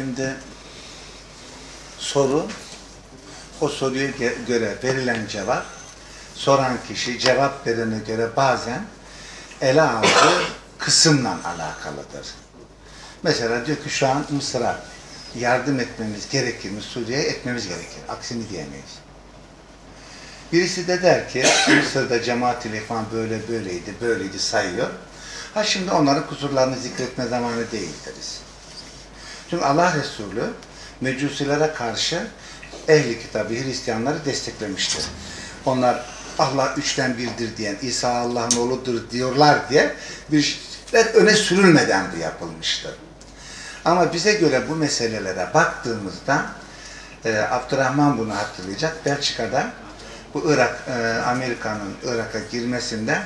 Şimdi soru, o soruya göre verilen cevap, soran kişi cevap verene göre bazen ele aldığı kısımla alakalıdır. Mesela diyor ki şu an Mısır'a yardım etmemiz gerekir mi? Suriye'ye etmemiz gerekir. Aksini diyemeyiz. Birisi de der ki Mısır'da cemaat-i ihvan böyle böyleydi, böyleydi sayıyor. Ha şimdi onların kusurlarını zikretme zamanı değil Çünkü Allah Resulü mecusilere karşı ehli kitabı Hristiyanları desteklemiştir. Onlar Allah üçten birdir diyen, İsa Allah'ın oğludur diyorlar diye bir şeyler öne sürülmeden bu yapılmıştır. Ama bize göre bu meselelere baktığımızda e, Abdurrahman bunu hatırlayacak. Belçika'da bu Irak, e, Amerika'nın Irak'a girmesinde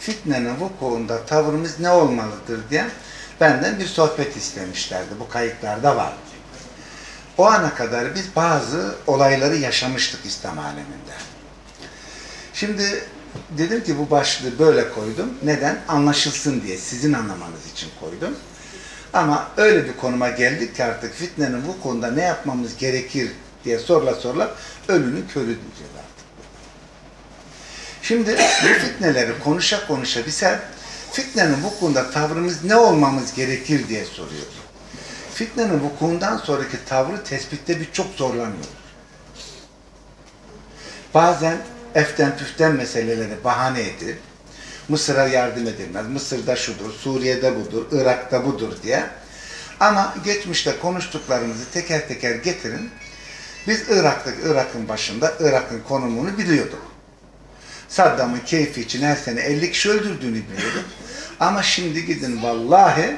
fitnenin vukuunda tavrımız ne olmalıdır diye benden bir sohbet istemişlerdi. Bu kayıtlarda var. O ana kadar biz bazı olayları yaşamıştık İslam aleminde. Şimdi dedim ki bu başlığı böyle koydum. Neden? Anlaşılsın diye, sizin anlamanız için koydum. Ama öyle bir konuma geldik ki artık fitnenin bu konuda ne yapmamız gerekir diye sorla sorla ölünün körü diyeceğiz artık. Şimdi bu fitneleri konuşa konuşa biz hep fitnenin bu konuda tavrımız ne olmamız gerekir diye soruyoruz. Fitnenin vukuundan sonraki tavrı tespitte bir çok zorlanıyoruz. Bazen eften püften meseleleri bahane edip Mısır'a yardım edilmez. Mısır'da şudur, Suriye'de budur, Irak'ta budur diye. Ama geçmişte konuştuklarımızı teker teker getirin. Biz Irak'taki Irak'ın başında Irak'ın konumunu biliyorduk. Saddam'ın keyfi için her sene 50 kişi öldürdüğünü biliyorduk. Ama şimdi gidin vallahi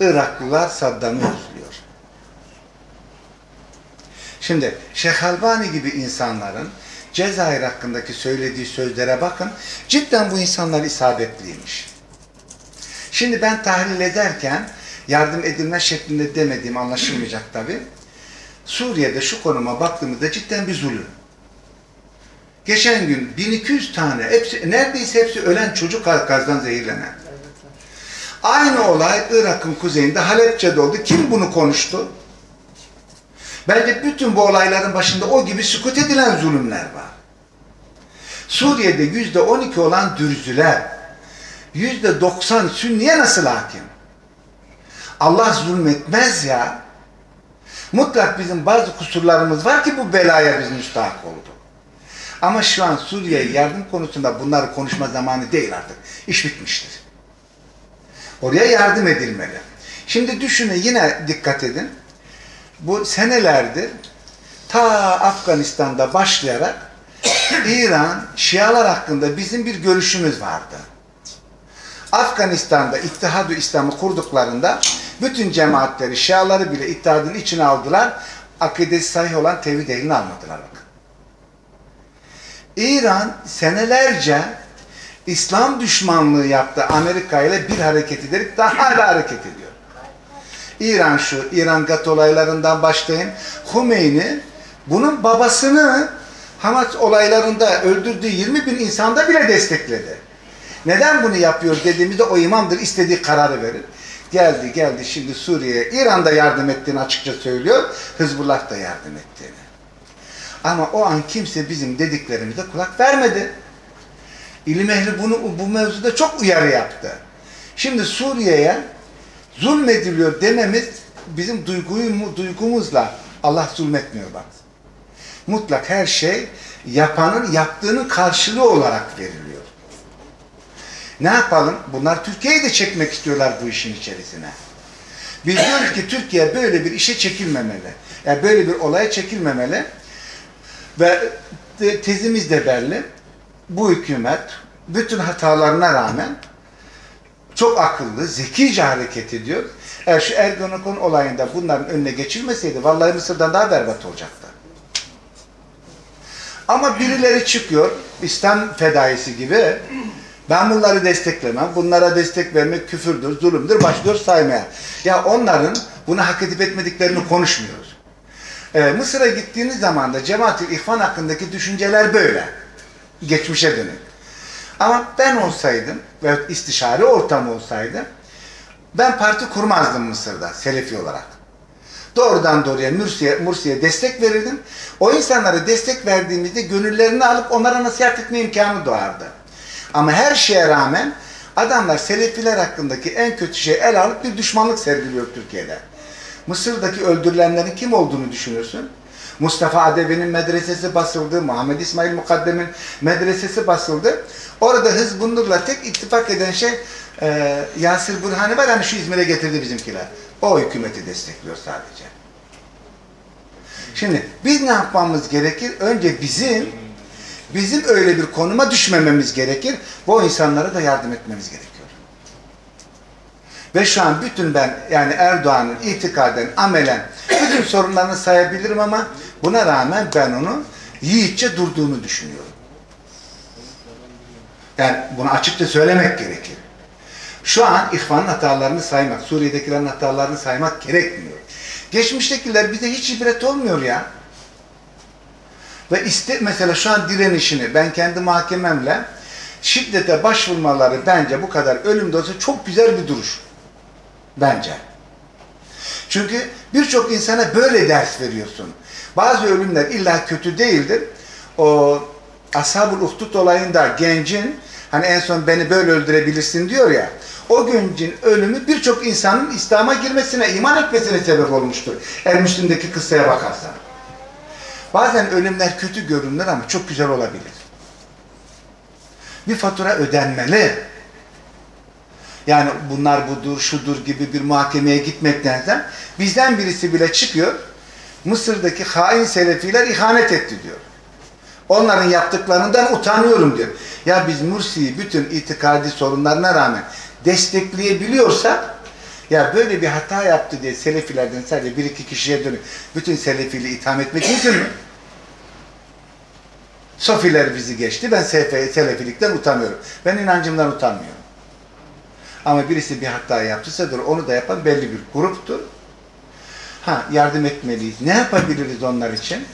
Iraklılar Saddam'ı özlüyor. Şimdi Şeyh Albani gibi insanların Cezayir hakkındaki söylediği sözlere bakın. Cidden bu insanlar isabetliymiş. Şimdi ben tahlil ederken yardım edilme şeklinde demediğim anlaşılmayacak tabi. Suriye'de şu konuma baktığımızda cidden bir zulüm. Geçen gün 1200 tane, hepsi, neredeyse hepsi ölen çocuk gazdan zehirlenen. Aynı olay Irak'ın kuzeyinde Halepçe'de oldu. Kim bunu konuştu? Bence bütün bu olayların başında o gibi sükut edilen zulümler var. Suriye'de yüzde on iki olan dürzüler, yüzde doksan sünniye nasıl hakim? Allah zulmetmez ya. Mutlak bizim bazı kusurlarımız var ki bu belaya biz müstahak olduk. Ama şu an Suriye'ye yardım konusunda bunları konuşma zamanı değil artık. İş bitmiştir. Oraya yardım edilmeli. Şimdi düşünün yine dikkat edin bu senelerdir ta Afganistan'da başlayarak İran Şialar hakkında bizim bir görüşümüz vardı. Afganistan'da İttihad-ı İslam'ı kurduklarında bütün cemaatleri, Şiaları bile ittihadın içine aldılar. Akidesi sahih olan tevhid eline almadılar bakın. İran senelerce İslam düşmanlığı yaptı Amerika ile bir hareket ederek daha hala hareket ediyor. İran şu, İran GATT olaylarından başlayın. Hümeyni bunun babasını Hamas olaylarında öldürdüğü 20 bin insanda bile destekledi. Neden bunu yapıyor dediğimizde o imamdır istediği kararı verir. Geldi geldi şimdi Suriye'ye İran'da yardım ettiğini açıkça söylüyor. Hızbullah da yardım ettiğini. Ama o an kimse bizim dediklerimize kulak vermedi. İlim ehli bunu bu mevzuda çok uyarı yaptı. Şimdi Suriye'ye zulmediliyor dememiz bizim duyguyu, duygumuzla Allah zulmetmiyor bak. Mutlak her şey yapanın yaptığının karşılığı olarak veriliyor. Ne yapalım? Bunlar Türkiye'yi de çekmek istiyorlar bu işin içerisine. Biz diyoruz ki Türkiye böyle bir işe çekilmemeli. Yani böyle bir olaya çekilmemeli. Ve tezimiz de belli. Bu hükümet bütün hatalarına rağmen çok akıllı, zekice hareket ediyor. Eğer şu Ergenekon olayında bunların önüne geçilmeseydi vallahi Mısır'dan daha berbat olacaktı. Ama birileri çıkıyor, İslam fedaisi gibi ben bunları desteklemem, bunlara destek vermek küfürdür, zulümdür, başlıyor saymaya. Ya onların bunu hak edip etmediklerini konuşmuyoruz. Ee, Mısır'a gittiğiniz zaman da cemaat-i ihvan hakkındaki düşünceler böyle. Geçmişe dönük. Ama ben olsaydım ve istişare ortamı olsaydı ben parti kurmazdım Mısır'da Selefi olarak. doğrudan doğruya Mursi'ye Mursi'ye destek verirdim. O insanlara destek verdiğimizde gönüllerini alıp onlara nasihat etme imkanı doğardı. Ama her şeye rağmen adamlar Selefiler hakkındaki en kötü şey el alıp bir düşmanlık sergiliyor Türkiye'de. Mısır'daki öldürülenlerin kim olduğunu düşünüyorsun? Mustafa Adevi'nin medresesi basıldı, Muhammed İsmail Mukaddem'in medresesi basıldı. Orada Hızbunur'la tek ittifak eden şey e, Yasir Burhani var hani şu İzmir'e getirdi bizimkiler. O hükümeti destekliyor sadece. Şimdi biz ne yapmamız gerekir? Önce bizim bizim öyle bir konuma düşmememiz gerekir. Bu insanlara da yardım etmemiz gerekiyor. Ve şu an bütün ben yani Erdoğan'ın itikaden, amelen bütün sorunlarını sayabilirim ama buna rağmen ben onu yiğitçe durduğunu düşünüyorum. Yani bunu açıkça söylemek gerekir. Şu an ihvanın hatalarını saymak, Suriye'dekilerin hatalarını saymak gerekmiyor. Geçmiştekiler bize hiç ibret olmuyor ya. Ve iste, mesela şu an direnişini ben kendi mahkememle şiddete başvurmaları bence bu kadar ölüm dozu çok güzel bir duruş. Bence. Çünkü birçok insana böyle ders veriyorsun. Bazı ölümler illa kötü değildir. O Ashab-ül Uhdud olayında gencin hani en son beni böyle öldürebilirsin diyor ya. O gencin ölümü birçok insanın İslam'a girmesine, iman etmesine sebep olmuştur. El Müslim'deki kıssaya bakarsan. Bazen ölümler kötü görünür ama çok güzel olabilir. Bir fatura ödenmeli. Yani bunlar budur, şudur gibi bir muhakemeye gitmektense bizden birisi bile çıkıyor. Mısır'daki hain selefiler ihanet etti diyor. Onların yaptıklarından utanıyorum diyor. Ya biz Mursi'yi bütün itikadi sorunlarına rağmen destekleyebiliyorsak ya böyle bir hata yaptı diye Selefilerden sadece bir iki kişiye dönüp bütün Selefiliği itham etmek mümkün mü? Sofiler bizi geçti. Ben Selefilikten utanıyorum. Ben inancımdan utanmıyorum. Ama birisi bir hata yaptıysa dur onu da yapan belli bir gruptur. Ha yardım etmeliyiz. Ne yapabiliriz onlar için?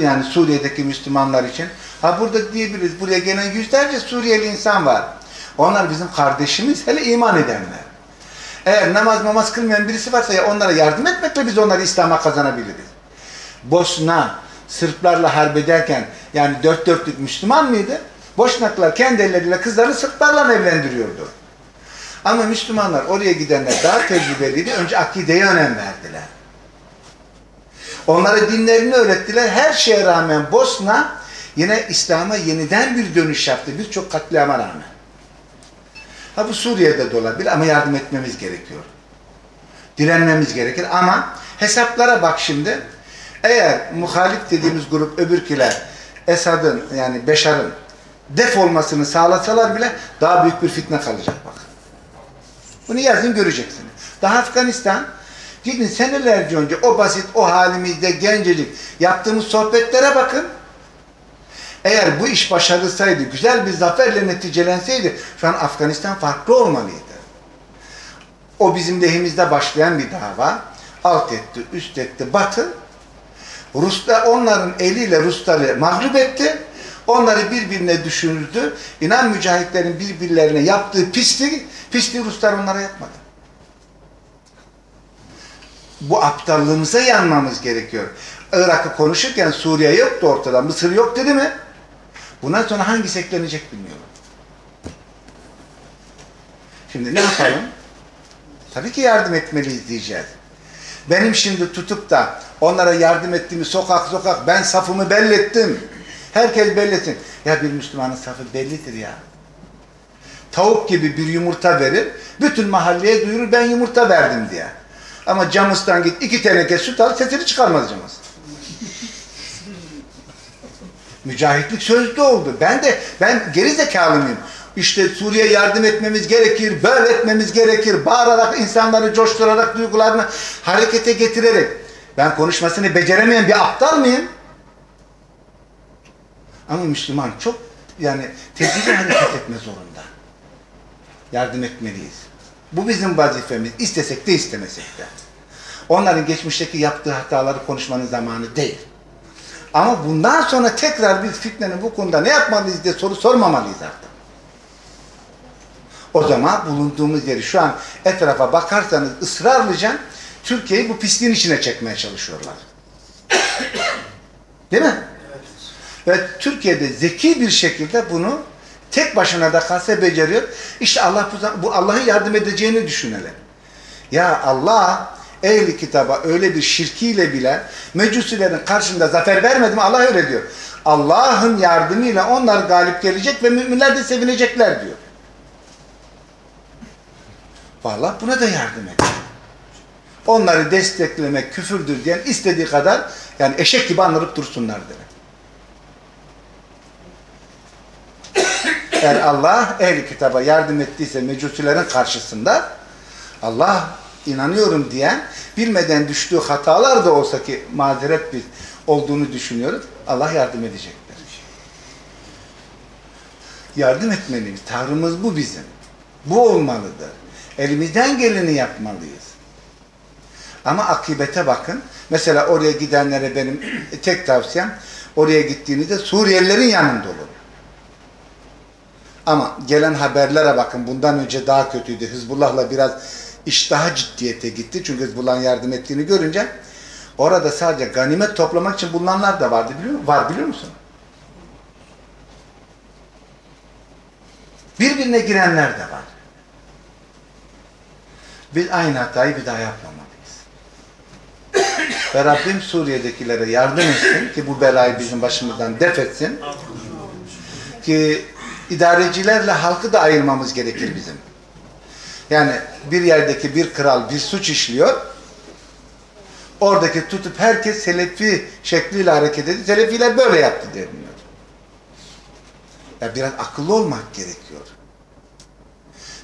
Yani Suriye'deki Müslümanlar için. Ha burada diyebiliriz. Buraya gelen yüzlerce Suriyeli insan var. Onlar bizim kardeşimiz. Hele iman edenler. Eğer namaz namaz kılmayan birisi varsa ya onlara yardım etmekle biz onları İslam'a kazanabiliriz. Bosna Sırplarla harp ederken yani dört dörtlük Müslüman mıydı? Boşnaklar kendi elleriyle kızlarını Sırplarla evlendiriyordu. Ama Müslümanlar oraya gidenler daha tecrübeliydi. Önce akideye önem verdiler. Onlara dinlerini öğrettiler. Her şeye rağmen Bosna yine İslam'a yeniden bir dönüş yaptı. Birçok katliama rağmen. Ha bu Suriye'de de olabilir ama yardım etmemiz gerekiyor. Direnmemiz gerekir ama hesaplara bak şimdi. Eğer muhalif dediğimiz grup öbürkiler Esad'ın yani Beşar'ın def olmasını sağlasalar bile daha büyük bir fitne kalacak bak. Bunu yazın göreceksiniz. Daha Afganistan gidin senelerce önce o basit o halimizde gencecik yaptığımız sohbetlere bakın. Eğer bu iş başarılsaydı, güzel bir zaferle neticelenseydi şu an Afganistan farklı olmalıydı. O bizim lehimizde başlayan bir dava. Alt etti, üst etti, batı. Ruslar onların eliyle Rusları mağlup etti. Onları birbirine düşürdü. İnan mücahitlerin birbirlerine yaptığı pisliği, pisliği Ruslar onlara yapmadı. Bu aptallığımıza yanmamız gerekiyor. Irak'ı konuşurken Suriye yoktu ortada, Mısır yok dedi mi? Bundan sonra hangisi eklenecek bilmiyorum. Şimdi ne yapalım? Tabii ki yardım etmeliyiz diyeceğiz. Benim şimdi tutup da onlara yardım ettiğimi sokak sokak ben safımı bellettim. Herkes bellesin. Ya bir Müslümanın safı bellidir ya. Tavuk gibi bir yumurta verir, bütün mahalleye duyurur ben yumurta verdim diye. Ama camıstan git iki teneke süt al sesini çıkarmaz camız. Mücahitlik sözlü oldu. Ben de ben geri mıyım? İşte Suriye yardım etmemiz gerekir, böyle etmemiz gerekir, bağırarak insanları coşturarak duygularını harekete getirerek. Ben konuşmasını beceremeyen bir aptal mıyım? Ama Müslüman çok yani tedbirli hareket etme zorunda. Yardım etmeliyiz. Bu bizim vazifemiz. İstesek de istemesek de. Onların geçmişteki yaptığı hataları konuşmanın zamanı değil. Ama bundan sonra tekrar biz fitnenin bu konuda ne yapmalıyız diye soru sormamalıyız artık. O zaman bulunduğumuz yeri şu an etrafa bakarsanız ısrarlıca Türkiye'yi bu pisliğin içine çekmeye çalışıyorlar. Değil mi? Ve Türkiye'de zeki bir şekilde bunu tek başına da kalsa beceriyor. İşte Allah bu, bu Allah'ın yardım edeceğini düşünelim. Ya Allah ehli kitaba öyle bir şirkiyle bile mecusilerin karşında zafer vermedi mi? Allah öyle diyor. Allah'ın yardımıyla onlar galip gelecek ve müminler de sevinecekler diyor. Allah buna da yardım ediyor. Onları desteklemek küfürdür diyen istediği kadar yani eşek gibi anırıp dursunlar dedi. Eğer Allah ehli kitaba yardım ettiyse mecusilerin karşısında Allah inanıyorum diyen bilmeden düştüğü hatalar da olsa ki mazeret bir olduğunu düşünüyoruz. Allah yardım edecektir. Yardım etmeliyiz. Tavrımız bu bizim. Bu olmalıdır. Elimizden geleni yapmalıyız. Ama akibete bakın. Mesela oraya gidenlere benim tek tavsiyem oraya gittiğinizde Suriyelilerin yanında olun. Ama gelen haberlere bakın. Bundan önce daha kötüydü. Hizbullah'la biraz iş daha ciddiyete gitti. Çünkü Hizbullah'ın yardım ettiğini görünce orada sadece ganimet toplamak için bulunanlar da vardı biliyor musun? Var biliyor musun? Birbirine girenler de var. Biz aynı hatayı bir daha yapmamalıyız. Ve Rabbim Suriye'dekilere yardım etsin ki bu belayı bizim başımızdan def etsin. Ki idarecilerle halkı da ayırmamız gerekir bizim. Yani bir yerdeki bir kral bir suç işliyor. Oradaki tutup herkes Selefi şekliyle hareket ediyor. Selefiler böyle yaptı deniliyor. Ya biraz akıllı olmak gerekiyor.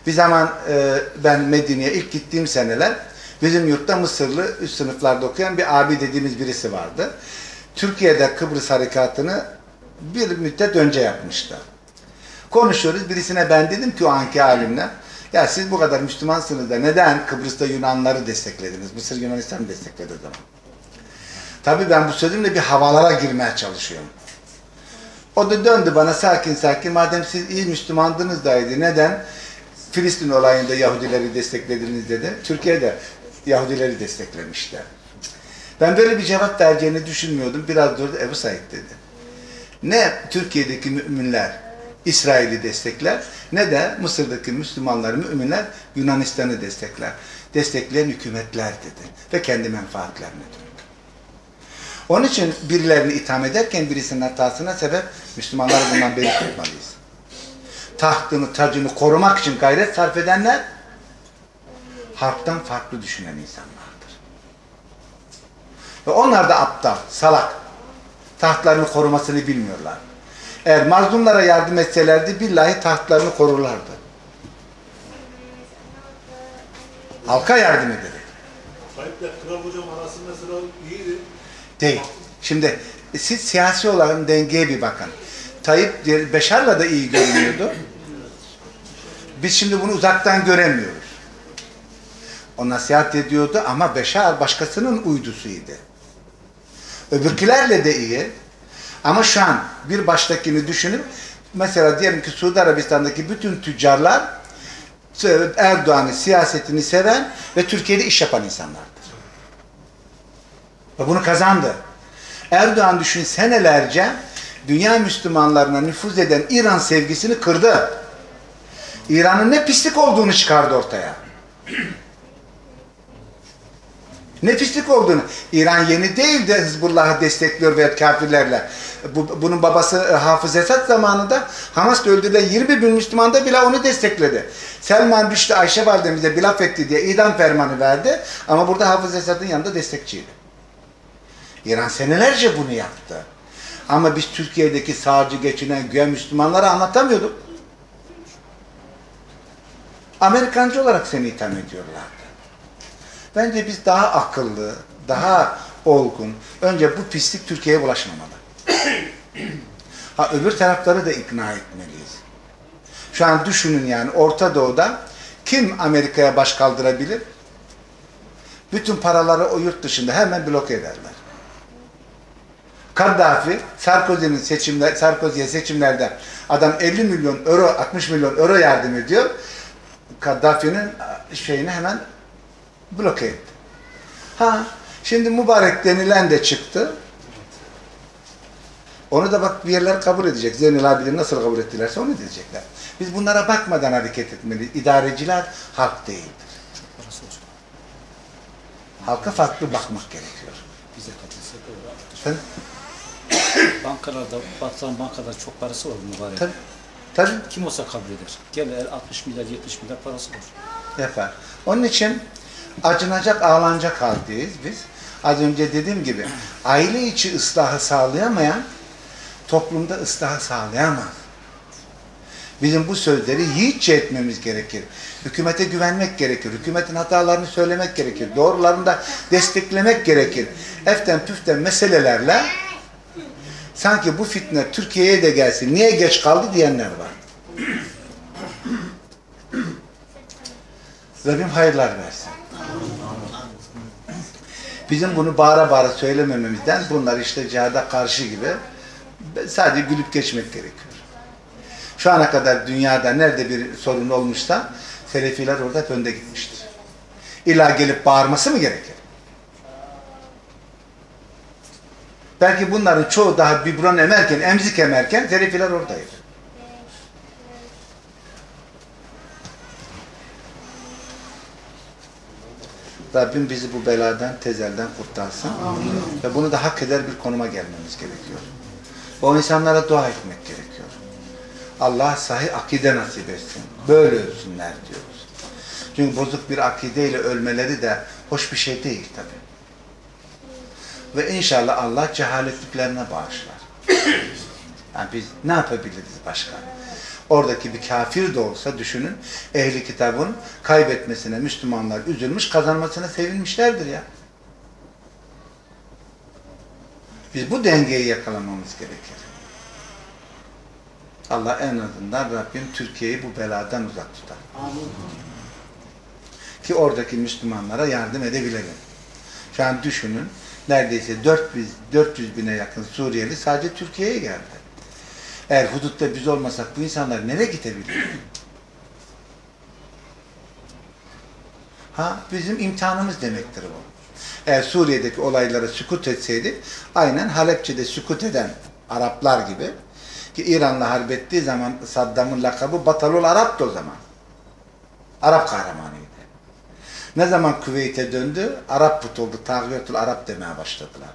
Bir zaman e, ben Medine'ye ilk gittiğim seneler bizim yurtta Mısırlı üst sınıflarda okuyan bir abi dediğimiz birisi vardı. Türkiye'de Kıbrıs harekatını bir müddet önce yapmıştı. Konuşuyoruz. Birisine ben dedim ki o anki halimle ya siz bu kadar Müslümansınız da neden Kıbrıs'ta Yunanları desteklediniz? Mısır Yunanistan destekledi o zaman. Tabii ben bu sözümle bir havalara girmeye çalışıyorum. O da döndü bana sakin sakin madem siz iyi Müslümandınız daydı neden Filistin olayında Yahudileri desteklediniz dedi. Türkiye'de Yahudileri desteklemişler. Ben böyle bir cevap vereceğini düşünmüyordum. Biraz durdu Ebu Said dedi. Ne Türkiye'deki müminler İsrail'i destekler ne de Mısır'daki Müslümanlar, müminler Yunanistan'ı destekler. Destekleyen hükümetler dedi. Ve kendi menfaatlerine döndü. Onun için birilerini itham ederken birisinin hatasına sebep Müslümanları bundan beri tutmalıyız. Tahtını, tacını korumak için gayret sarf edenler harptan farklı düşünen insanlardır. Ve onlar da aptal, salak. Tahtlarını korumasını bilmiyorlar. Eğer mazlumlara yardım etselerdi billahi tahtlarını korurlardı. Halka yardım ederek. Tayyip'le Kral Hocam arasında mesela iyiydi. Değil. Şimdi e, siz siyasi olarak dengeye bir bakın. Tayyip Beşar'la da iyi görünüyordu. Biz şimdi bunu uzaktan göremiyoruz. O nasihat ediyordu ama Beşar başkasının uydusuydu. Öbürkilerle de iyi. Ama şu an bir baştakini düşünüp mesela diyelim ki Suudi Arabistan'daki bütün tüccarlar Erdoğan'ı siyasetini seven ve Türkiye'de iş yapan insanlardır. Ve bunu kazandı. Erdoğan düşün senelerce dünya Müslümanlarına nüfuz eden İran sevgisini kırdı. İran'ın ne pislik olduğunu çıkardı ortaya. Ne pislik olduğunu. İran yeni değil de Hizbullah'ı destekliyor veya kafirlerle. Bu, bunun babası e, Hafız Esad zamanında Hamas'ta öldürülen 20 bin Müslüman da bile onu destekledi. Selman Rüştü Ayşe validemize bir laf etti diye idam fermanı verdi. Ama burada Hafız Esad'ın yanında destekçiydi. İran senelerce bunu yaptı. Ama biz Türkiye'deki sağcı geçinen güya Müslümanlara anlatamıyorduk. Amerikancı olarak seni itham ediyorlardı. Bence biz daha akıllı, daha olgun. Önce bu pislik Türkiye'ye bulaşmamalı. Ha öbür tarafları da ikna etmeliyiz. Şu an düşünün yani Orta Doğu'da kim Amerika'ya baş kaldırabilir? Bütün paraları o yurt dışında hemen bloke ederler. Kaddafi, Sarkozy'nin seçimler, Sarkozy'ye seçimlerde adam 50 milyon euro, 60 milyon euro yardım ediyor. Kaddafi'nin şeyini hemen bloke etti. Ha, şimdi mübarek denilen de çıktı. Onu da bak bir yerler kabul edecek. Zeynel abileri nasıl kabul ettilerse onu diyecekler. Biz bunlara bakmadan hareket etmeliyiz. İdareciler halk değildir. Halka farklı bakmak gerekiyor. Bize katılsa doğru arkadaş. Efendim? Bankalarda, batıran bankalar çok parası var mübarek. Tabii. Tabii Kim olsa kabul eder. Gel el 60 milyar 70 milyar parası var. yapar. Onun için acınacak, ağlanacak haldeyiz biz. Az önce dediğim gibi aile içi ıslahı sağlayamayan toplumda ıslahı sağlayamaz. Bizim bu sözleri yiğitçe etmemiz gerekir. Hükümete güvenmek gerekir. Hükümetin hatalarını söylemek gerekir. Doğrularını da desteklemek gerekir. Eften püften meselelerle sanki bu fitne Türkiye'ye de gelsin. Niye geç kaldı diyenler var. Rabbim hayırlar versin. Bizim bunu bağıra bağıra söylemememizden bunlar işte cihada karşı gibi sadece gülüp geçmek gerekiyor. Şu ana kadar dünyada nerede bir sorun olmuşsa Selefiler orada hep önde gitmiştir. İlla gelip bağırması mı gerekir? Belki bunların çoğu daha biberon emerken, emzik emerken Selefiler oradaydı. Rabbim bizi bu beladan, tezelden kurtarsın. Ve bunu da hak eder bir konuma gelmemiz gerekiyor. O insanlara dua etmek gerekiyor. Allah sahih akide nasip etsin. Böyle ölsünler diyoruz. Çünkü bozuk bir akideyle ölmeleri de hoş bir şey değil tabi. Ve inşallah Allah cehaletliklerine bağışlar. Yani biz ne yapabiliriz başka? Oradaki bir kafir de olsa düşünün, ehli kitabın kaybetmesine Müslümanlar üzülmüş, kazanmasına sevinmişlerdir ya. Biz bu dengeyi yakalamamız gerekir. Allah en azından Rabbim Türkiye'yi bu beladan uzak tutar. Ki oradaki Müslümanlara yardım edebilelim. Şu an düşünün, neredeyse 400, 400 bine yakın Suriyeli sadece Türkiye'ye geldi. Eğer hudutta biz olmasak bu insanlar nereye gidebilir? Ha bizim imtihanımız demektir bu. Eğer Suriye'deki olaylara sükut etseydik, aynen Halepçe'de sükut eden Araplar gibi ki İran'la harp ettiği zaman Saddam'ın lakabı Batalul Arap'tı o zaman. Arap kahramanıydı. Ne zaman Küveyt'e döndü, Arap put oldu, Tağiyatul Arap demeye başladılar.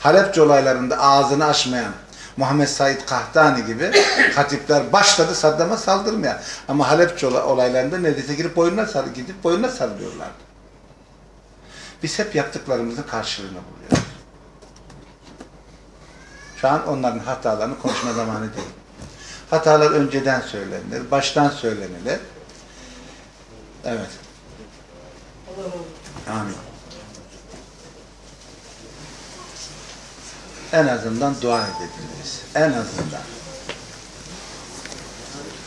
Halepçe olaylarında ağzını açmayan Muhammed Said Kahtani gibi hatipler başladı Saddam'a saldırmaya. Ama Halepçe olaylarında neredeyse girip boynuna sar gidip boynuna sarılıyorlardı. Biz hep yaptıklarımızın karşılığını buluyoruz. Şu an onların hatalarını konuşma zamanı değil. Hatalar önceden söylenilir, baştan söylenilir. Evet. Amin. En azından dua edebiliriz. En azından.